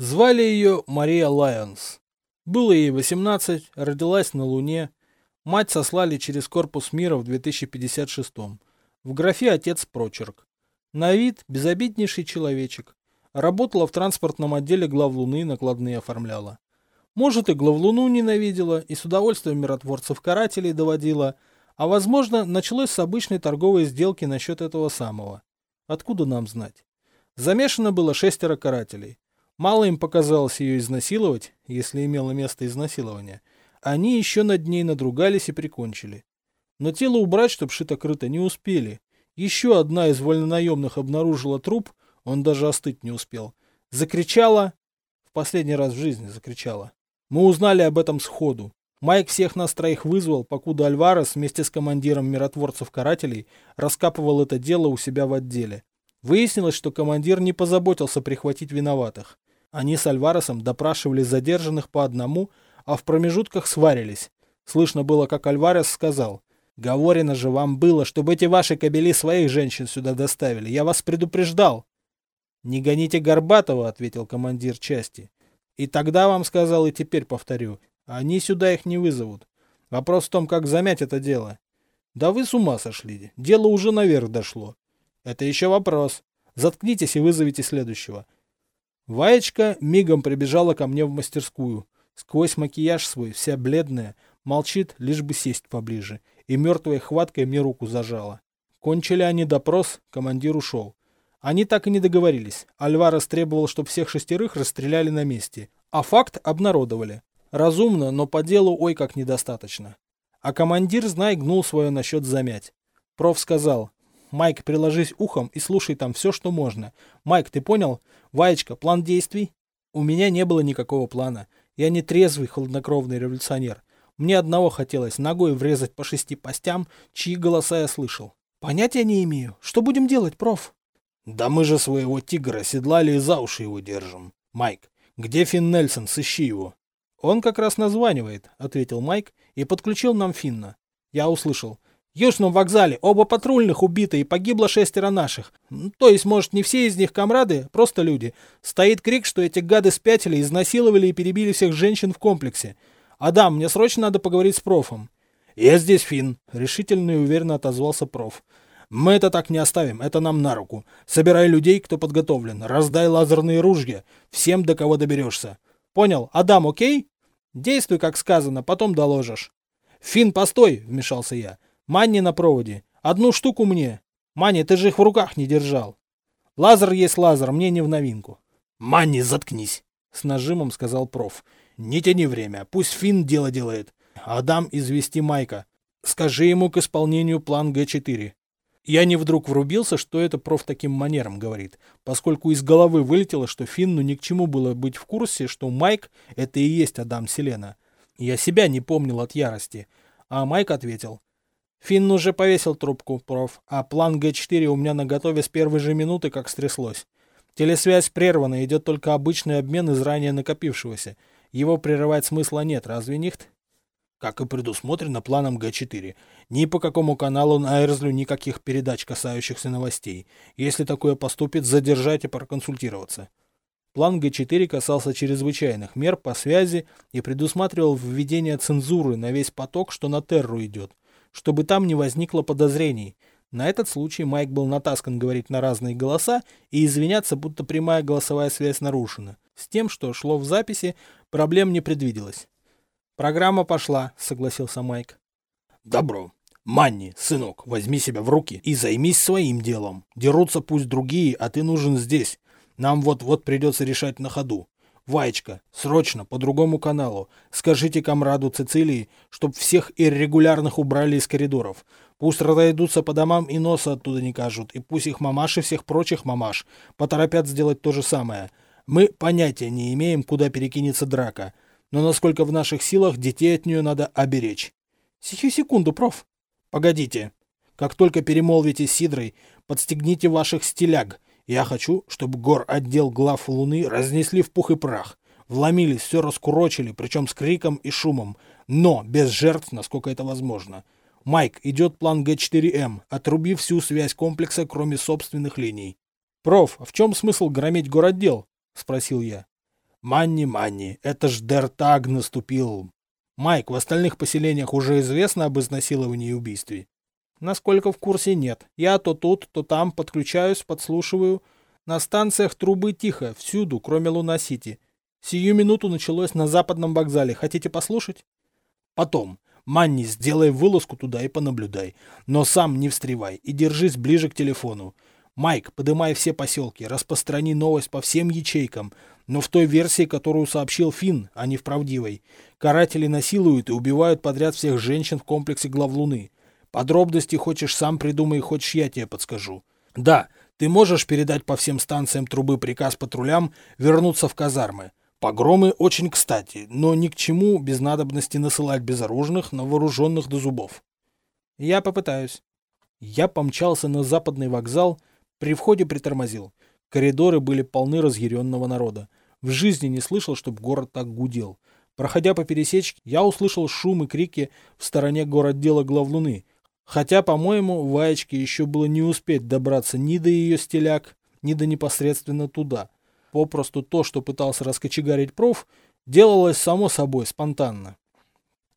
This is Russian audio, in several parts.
Звали ее Мария Лайонс. Было ей 18, родилась на Луне. Мать сослали через корпус мира в 2056 В графе отец прочерк. На вид безобиднейший человечек. Работала в транспортном отделе главлуны, накладные оформляла. Может, и главлуну ненавидела, и с удовольствием миротворцев-карателей доводила, а, возможно, началось с обычной торговой сделки насчет этого самого. Откуда нам знать? Замешано было шестеро карателей. Мало им показалось ее изнасиловать, если имело место изнасилование. Они еще над ней надругались и прикончили. Но тело убрать, чтоб шито-крыто, не успели. Еще одна из вольнонаемных обнаружила труп, он даже остыть не успел. Закричала, в последний раз в жизни закричала. Мы узнали об этом сходу. Майк всех нас троих вызвал, покуда Альварес вместе с командиром миротворцев-карателей раскапывал это дело у себя в отделе. Выяснилось, что командир не позаботился прихватить виноватых. Они с Альваресом допрашивали задержанных по одному, а в промежутках сварились. Слышно было, как Альварес сказал, «Говорено же вам было, чтобы эти ваши кобели своих женщин сюда доставили. Я вас предупреждал». «Не гоните Горбатова», — ответил командир части. «И тогда вам сказал, и теперь повторю. Они сюда их не вызовут. Вопрос в том, как замять это дело». «Да вы с ума сошли. Дело уже наверх дошло». «Это еще вопрос. Заткнитесь и вызовите следующего». Ваечка мигом прибежала ко мне в мастерскую. Сквозь макияж свой, вся бледная, молчит, лишь бы сесть поближе, и мертвой хваткой мне руку зажала. Кончили они допрос, командир ушел. Они так и не договорились. Альварес требовал, чтобы всех шестерых расстреляли на месте. А факт обнародовали. Разумно, но по делу ой как недостаточно. А командир, знай, гнул свое насчет замять. Проф сказал, Майк, приложись ухом и слушай там все, что можно. Майк, ты понял? Ваечка, план действий? У меня не было никакого плана. Я не трезвый, хладнокровный революционер. Мне одного хотелось ногой врезать по шести постям, чьи голоса я слышал. Понятия не имею. Что будем делать, проф? Да мы же своего тигра седлали и за уши его держим. Майк, где Финн Нельсон? Сыщи его. Он как раз названивает, ответил Майк и подключил нам Финна. Я услышал. Южном вокзале оба патрульных убиты и погибло шестеро наших. То есть, может, не все из них комрады, просто люди. Стоит крик, что эти гады спятили, изнасиловали и перебили всех женщин в комплексе. Адам, мне срочно надо поговорить с профом. Я здесь, Финн, решительно и уверенно отозвался проф. Мы это так не оставим, это нам на руку. Собирай людей, кто подготовлен, раздай лазерные ружья, всем, до кого доберешься. Понял? Адам, окей? Действуй, как сказано, потом доложишь. Фин, постой, вмешался я. Манни на проводе. Одну штуку мне. Манни, ты же их в руках не держал. Лазер есть лазер, мне не в новинку. Манни, заткнись, с нажимом сказал проф. Не тяни время, пусть Фин дело делает. Адам, извести Майка. Скажи ему к исполнению план Г4. Я не вдруг врубился, что это проф таким манером говорит, поскольку из головы вылетело, что Финну ни к чему было быть в курсе, что Майк — это и есть Адам Селена. Я себя не помнил от ярости. А Майк ответил. Финн уже повесил трубку, проф, а план Г4 у меня на готове с первой же минуты, как стряслось. Телесвязь прервана, идет только обычный обмен из ранее накопившегося. Его прерывать смысла нет, разве нихт? как и предусмотрено планом Г4. Ни по какому каналу на Эрзлю никаких передач, касающихся новостей. Если такое поступит, задержать и проконсультироваться. План Г4 касался чрезвычайных мер по связи и предусматривал введение цензуры на весь поток, что на Терру идет, чтобы там не возникло подозрений. На этот случай Майк был натаскан говорить на разные голоса и извиняться, будто прямая голосовая связь нарушена. С тем, что шло в записи, проблем не предвиделось. Программа пошла, согласился Майк. Добро. Манни, сынок, возьми себя в руки и займись своим делом. Дерутся пусть другие, а ты нужен здесь. Нам вот-вот придется решать на ходу. Ваечка, срочно, по другому каналу. Скажите комраду Цицилии, чтоб всех иррегулярных убрали из коридоров. Пусть разойдутся по домам и носа оттуда не кажут, и пусть их мамаши всех прочих мамаш поторопят сделать то же самое. Мы понятия не имеем, куда перекинется драка но насколько в наших силах детей от нее надо оберечь. Сию секунду, проф. Погодите. Как только перемолвите с Сидрой, подстегните ваших стиляг. Я хочу, чтобы гор отдел глав Луны разнесли в пух и прах. Вломились, все раскурочили, причем с криком и шумом, но без жертв, насколько это возможно. Майк, идет план Г4М, отруби всю связь комплекса, кроме собственных линий. «Проф, а в чем смысл громить городдел?» – спросил я. Манни, Манни, это ж Дертаг наступил. Майк, в остальных поселениях уже известно об изнасиловании и убийстве? Насколько в курсе нет. Я то тут, то там подключаюсь, подслушиваю. На станциях трубы тихо, всюду, кроме Луна-Сити. Сию минуту началось на западном вокзале. Хотите послушать? Потом. Манни, сделай вылазку туда и понаблюдай. Но сам не встревай и держись ближе к телефону. Майк, подымай все поселки, распространи новость по всем ячейкам, но в той версии, которую сообщил Финн, а не в правдивой. Каратели насилуют и убивают подряд всех женщин в комплексе Главлуны. Подробности хочешь сам придумай, хочешь я тебе подскажу. Да, ты можешь передать по всем станциям трубы приказ патрулям вернуться в казармы. Погромы очень кстати, но ни к чему без надобности насылать безоружных на вооруженных до зубов. Я попытаюсь. Я помчался на западный вокзал, при входе притормозил. Коридоры были полны разъяренного народа. В жизни не слышал, чтобы город так гудел. Проходя по пересечке, я услышал шум и крики в стороне городдела главлуны, Хотя, по-моему, Ваечке еще было не успеть добраться ни до ее стеляк, ни до непосредственно туда. Попросту то, что пытался раскочегарить проф, делалось само собой, спонтанно.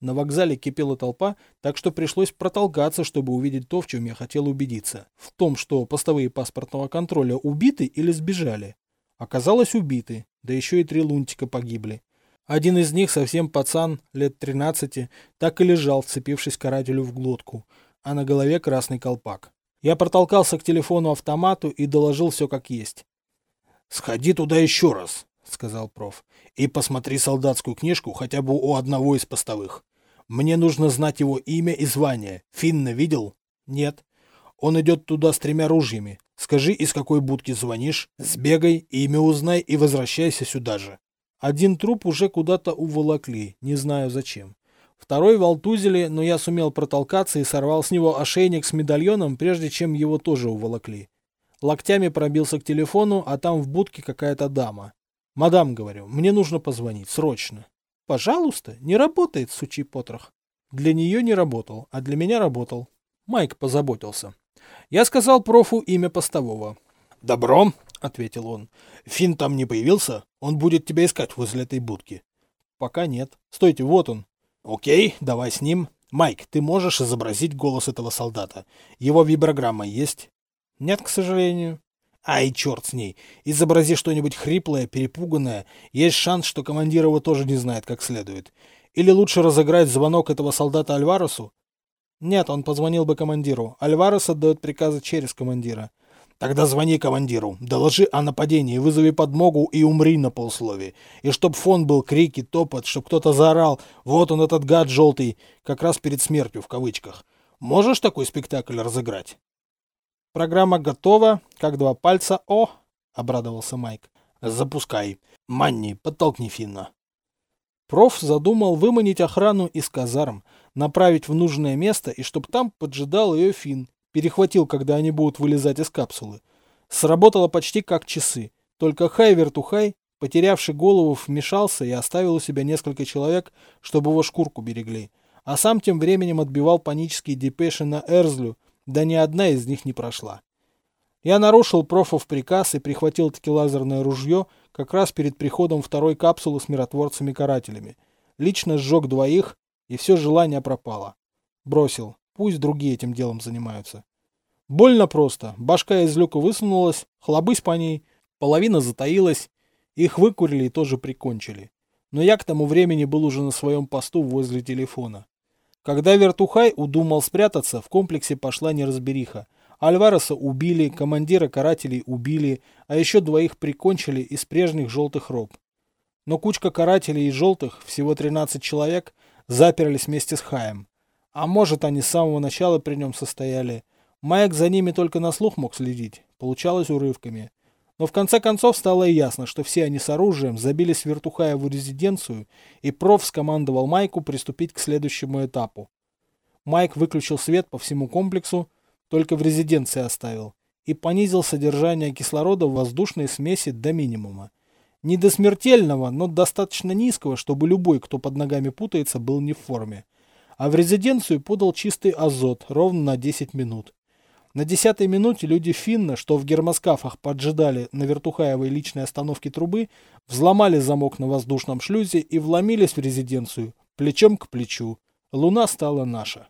На вокзале кипела толпа, так что пришлось протолкаться, чтобы увидеть то, в чем я хотел убедиться. В том, что постовые паспортного контроля убиты или сбежали. Оказалось, убиты, да еще и три лунтика погибли. Один из них, совсем пацан, лет 13, так и лежал, вцепившись карателю в глотку а на голове красный колпак. Я протолкался к телефону-автомату и доложил все как есть. «Сходи туда еще раз», — сказал проф, — «и посмотри солдатскую книжку хотя бы у одного из постовых. Мне нужно знать его имя и звание. Финна видел?» «Нет». «Он идет туда с тремя ружьями. Скажи, из какой будки звонишь, сбегай, имя узнай и возвращайся сюда же». Один труп уже куда-то уволокли, не знаю зачем. Второй в Алтузеле, но я сумел протолкаться и сорвал с него ошейник с медальоном, прежде чем его тоже уволокли. Локтями пробился к телефону, а там в будке какая-то дама. «Мадам, — говорю, — мне нужно позвонить, срочно». «Пожалуйста, не работает, сучий потрох». Для нее не работал, а для меня работал. Майк позаботился. Я сказал профу имя постового. «Добро», — ответил он. «Финн там не появился? Он будет тебя искать возле этой будки». «Пока нет. Стойте, вот он». Окей, давай с ним. Майк, ты можешь изобразить голос этого солдата? Его виброграмма есть? Нет, к сожалению. Ай, черт с ней. Изобрази что-нибудь хриплое, перепуганное. Есть шанс, что командир его тоже не знает как следует. Или лучше разыграть звонок этого солдата Альваресу? Нет, он позвонил бы командиру. Альварес отдает приказы через командира. Тогда звони командиру, доложи о нападении, вызови подмогу и умри на полслове. И чтоб фон был крики, топот, чтоб кто-то заорал «Вот он, этот гад желтый!» как раз перед смертью в кавычках. Можешь такой спектакль разыграть? Программа готова, как два пальца. О! Обрадовался Майк. Запускай. Манни, подтолкни Финна. Проф задумал выманить охрану из казарм, направить в нужное место и чтоб там поджидал ее Финн Перехватил, когда они будут вылезать из капсулы. Сработало почти как часы. Только Хай-Вертухай, потерявший голову, вмешался и оставил у себя несколько человек, чтобы его шкурку берегли. А сам тем временем отбивал панические депеши на Эрзлю, да ни одна из них не прошла. Я нарушил профов приказ и прихватил таки лазерное ружье как раз перед приходом второй капсулы с миротворцами-карателями. Лично сжег двоих, и все желание пропало. Бросил. Пусть другие этим делом занимаются. Больно просто. Башка из люка высунулась, хлобысь по ней, половина затаилась, их выкурили и тоже прикончили. Но я к тому времени был уже на своем посту возле телефона. Когда Вертухай удумал спрятаться, в комплексе пошла неразбериха. Альвареса убили, командира карателей убили, а еще двоих прикончили из прежних желтых роб. Но кучка карателей и желтых, всего 13 человек, заперлись вместе с Хаем. А может, они с самого начала при нем состояли. Майк за ними только на слух мог следить. Получалось урывками. Но в конце концов стало ясно, что все они с оружием забились в вертухаеву резиденцию, и проф скомандовал Майку приступить к следующему этапу. Майк выключил свет по всему комплексу, только в резиденции оставил, и понизил содержание кислорода в воздушной смеси до минимума. Не до смертельного, но достаточно низкого, чтобы любой, кто под ногами путается, был не в форме а в резиденцию подал чистый азот ровно на 10 минут. На десятой минуте люди Финна, что в гермоскафах поджидали на вертухаевой личной остановке трубы, взломали замок на воздушном шлюзе и вломились в резиденцию, плечом к плечу. Луна стала наша.